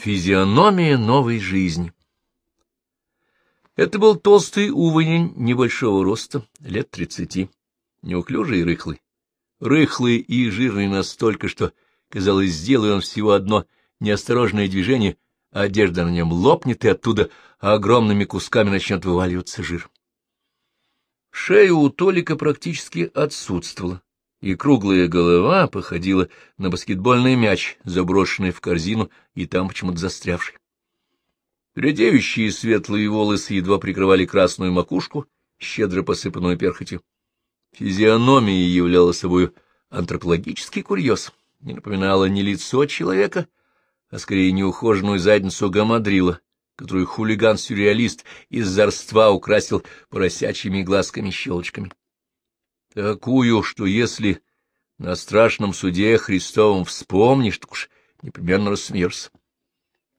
Физиономия новой жизни. Это был толстый увонень небольшого роста, лет тридцати, неуклюжий и рыхлый. Рыхлый и жирный настолько, что, казалось, сделай он всего одно неосторожное движение, одежда на нем лопнет, и оттуда огромными кусками начнет вываливаться жир. Шея у Толика практически отсутствовала, и круглая голова походила на баскетбольный мяч, заброшенный в корзину и там почему-то застрявший. Редеющие светлые волосы едва прикрывали красную макушку, щедро посыпанную перхотью. Физиономия являла собой антропологический курьез, не напоминала ни лицо человека, а скорее неухоженную задницу гамадрила, которую хулиган-сюрреалист из зарства украсил поросячьими глазками-щелочками такую, что если на страшном суде Христовом вспомнишь, так уж непременно рассмеешься.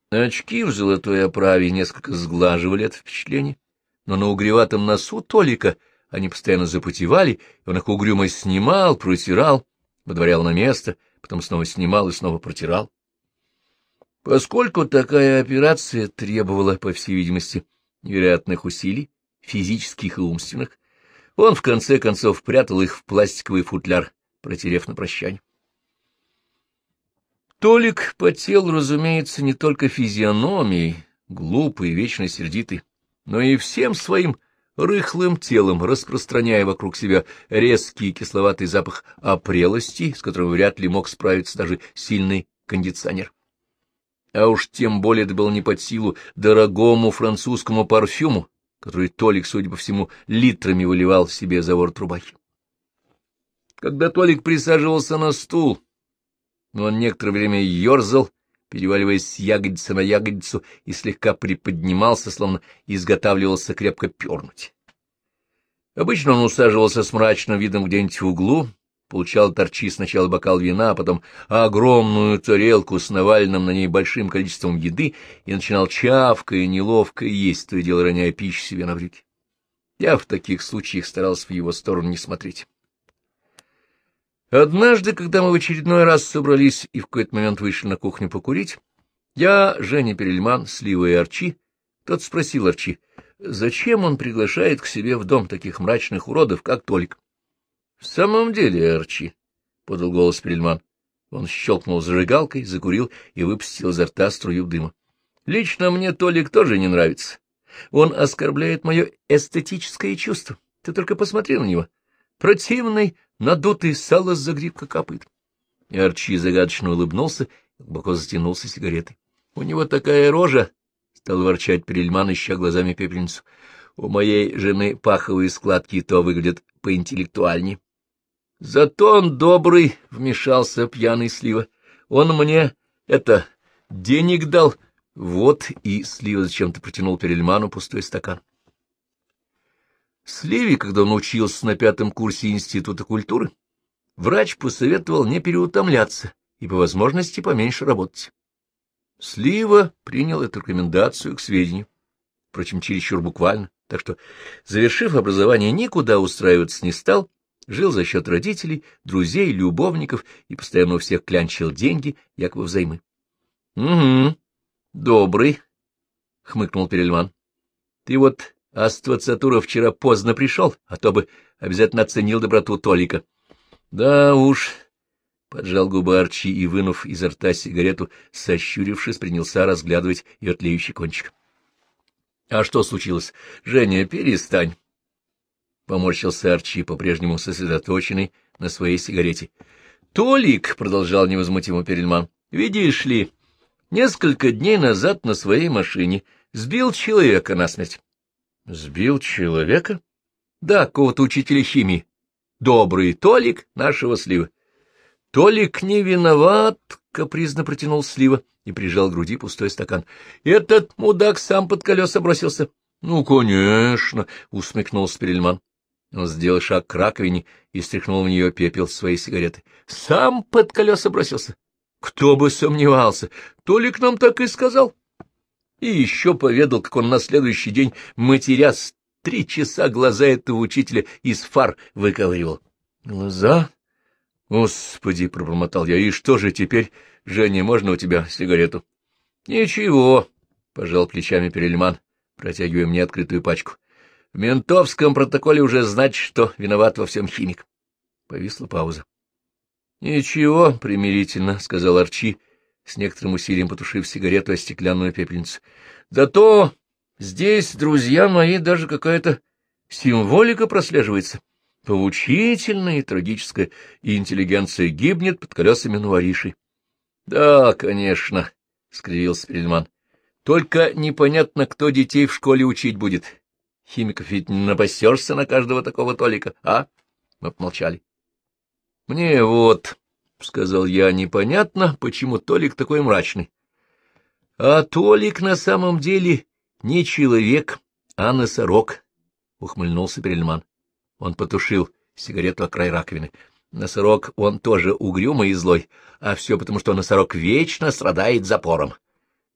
Очки в золотой оправе несколько сглаживали это впечатление, но на угреватом носу Толика они постоянно запотевали, и он их угрюмо снимал, протирал, выдворял на место, потом снова снимал и снова протирал. Поскольку такая операция требовала, по всей видимости, невероятных усилий, физических и умственных, он, в конце концов, прятал их в пластиковый футляр, протерев на прощание. Толик потел, разумеется, не только физиономией, глупый вечно сердитый, но и всем своим рыхлым телом, распространяя вокруг себя резкий кисловатый запах опрелости, с которым вряд ли мог справиться даже сильный кондиционер. А уж тем более это было не под силу дорогому французскому парфюму, который Толик, судя по всему, литрами выливал себе за ворот рубахи. Когда Толик присаживался на стул, он некоторое время ерзал, переваливаясь с ягодицы на ягодицу, и слегка приподнимался, словно изготавливался крепко пернуть. Обычно он усаживался с мрачным видом где-нибудь в углу, получал торчи сначала бокал вина, а потом огромную тарелку с наваленным на ней большим количеством еды и начинал чавко и неловко есть, то и дело роняя пищу себе на брюки. Я в таких случаях старался в его сторону не смотреть. Однажды, когда мы в очередной раз собрались и в какой-то момент вышли на кухню покурить, я, Женя Перельман, Слива и Арчи, тот спросил Арчи, зачем он приглашает к себе в дом таких мрачных уродов, как Толик. — В самом деле, Арчи, — подал голос Перельман. Он щелкнул зажигалкой, закурил и выпустил изо рта струю дыма. — Лично мне Толик тоже не нравится. Он оскорбляет мое эстетическое чувство. Ты только посмотри на него. Противный, надутый, сало с загривка капает. И Арчи загадочно улыбнулся и глубоко затянулся сигаретой. — У него такая рожа, — стал ворчать Перельман, ища глазами пепельницу. — У моей жены паховые складки то выглядят поинтеллектуальнее. Зато он добрый, — вмешался пьяный Слива. Он мне, это, денег дал. Вот и Слива зачем-то протянул Перельману пустой стакан. Сливе, когда он учился на пятом курсе Института культуры, врач посоветовал не переутомляться и по возможности поменьше работать. Слива принял эту рекомендацию к сведению, впрочем, чересчур буквально, так что, завершив образование, никуда устраиваться не стал жил за счет родителей, друзей, любовников и постоянно у всех клянчил деньги, якобы взаймы. — Угу, добрый, — хмыкнул Перельман. — Ты вот, Аствацатура, вчера поздно пришел, а то бы обязательно оценил доброту Толика. — Да уж, — поджал губы Арчи и, вынув изо рта сигарету, сощурившись, принялся разглядывать ее тлеющий кончик. — А что случилось? Женя, перестань. Поморщился Арчи, по-прежнему сосредоточенный на своей сигарете. — Толик, — продолжал невозмутимо Перельман, — видишь ли, несколько дней назад на своей машине сбил человека насмерть. — Сбил человека? — Да, кого-то учителя химии. Добрый Толик нашего слива. — Толик не виноват, — капризно протянул слива и прижал к груди пустой стакан. — Этот мудак сам под колеса бросился. — Ну, конечно, — усмехнулся Перельман. Он сделал шаг к раковине и стряхнул в нее пепел своей сигареты. Сам под колеса бросился. Кто бы сомневался, Толик нам так и сказал. И еще поведал, как он на следующий день, матерясь, три часа глаза этого учителя из фар выковыривал. — Глаза? Господи, — пробормотал я, — и что же теперь, Женя, можно у тебя сигарету? — Ничего, — пожал плечами Перельман, протягивая мне открытую пачку. — В ментовском протоколе уже знать, что виноват во всем химик. Повисла пауза. — Ничего, примирительно, — сказал Арчи, с некоторым усилием потушив сигарету о стеклянную пепельницу. — Зато здесь, друзья мои, даже какая-то символика прослеживается. Поучительная и трагическая, и интеллигенция гибнет под колесами нуариши. — Да, конечно, — скривился Перельман. — Только непонятно, кто детей в школе учить будет. Химиков ведь не напасешься на каждого такого Толика, а? Мы помолчали. — Мне вот, — сказал я, — непонятно, почему Толик такой мрачный. — А Толик на самом деле не человек, а носорог, — ухмыльнулся Перельман. Он потушил сигарету о край раковины. Носорог, он тоже угрюмый и злой, а все потому, что носорог вечно страдает запором.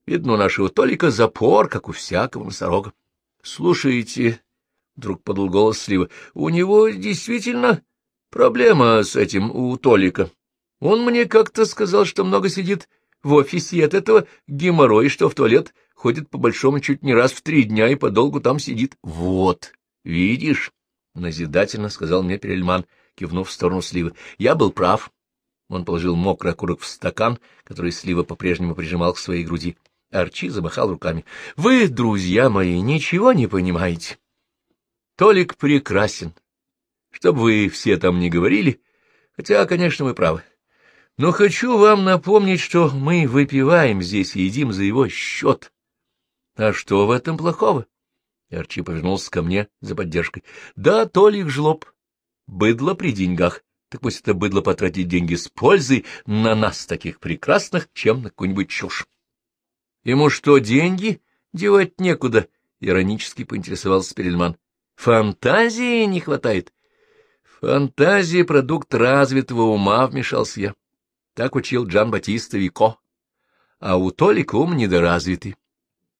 Видно, у нашего Толика запор, как у всякого носорога. — Слушайте, — вдруг подал голос Слива, — у него действительно проблема с этим у Толика. Он мне как-то сказал, что много сидит в офисе, и от этого геморрой, что в туалет ходит по большому чуть не раз в три дня и подолгу там сидит. — Вот, видишь, — назидательно сказал мне Перельман, кивнув в сторону Сливы. — Я был прав. Он положил мокрый окурок в стакан, который Слива по-прежнему прижимал к своей груди. Арчи замахал руками. — Вы, друзья мои, ничего не понимаете. Толик прекрасен. Чтоб вы все там не говорили, хотя, конечно, вы правы. Но хочу вам напомнить, что мы выпиваем здесь и едим за его счет. А что в этом плохого? Арчи повернулся ко мне за поддержкой. Да, Толик жлоб. Быдло при деньгах. Так пусть это быдло потратить деньги с пользой на нас, таких прекрасных, чем на какую-нибудь чушь. Ему что, деньги девать некуда? Иронически поинтересовался Перельман. Фантазии не хватает. Фантазия — продукт развитого ума, вмешался я. Так учил Джан Батиста Вико. А у Толика ум недоразвитый.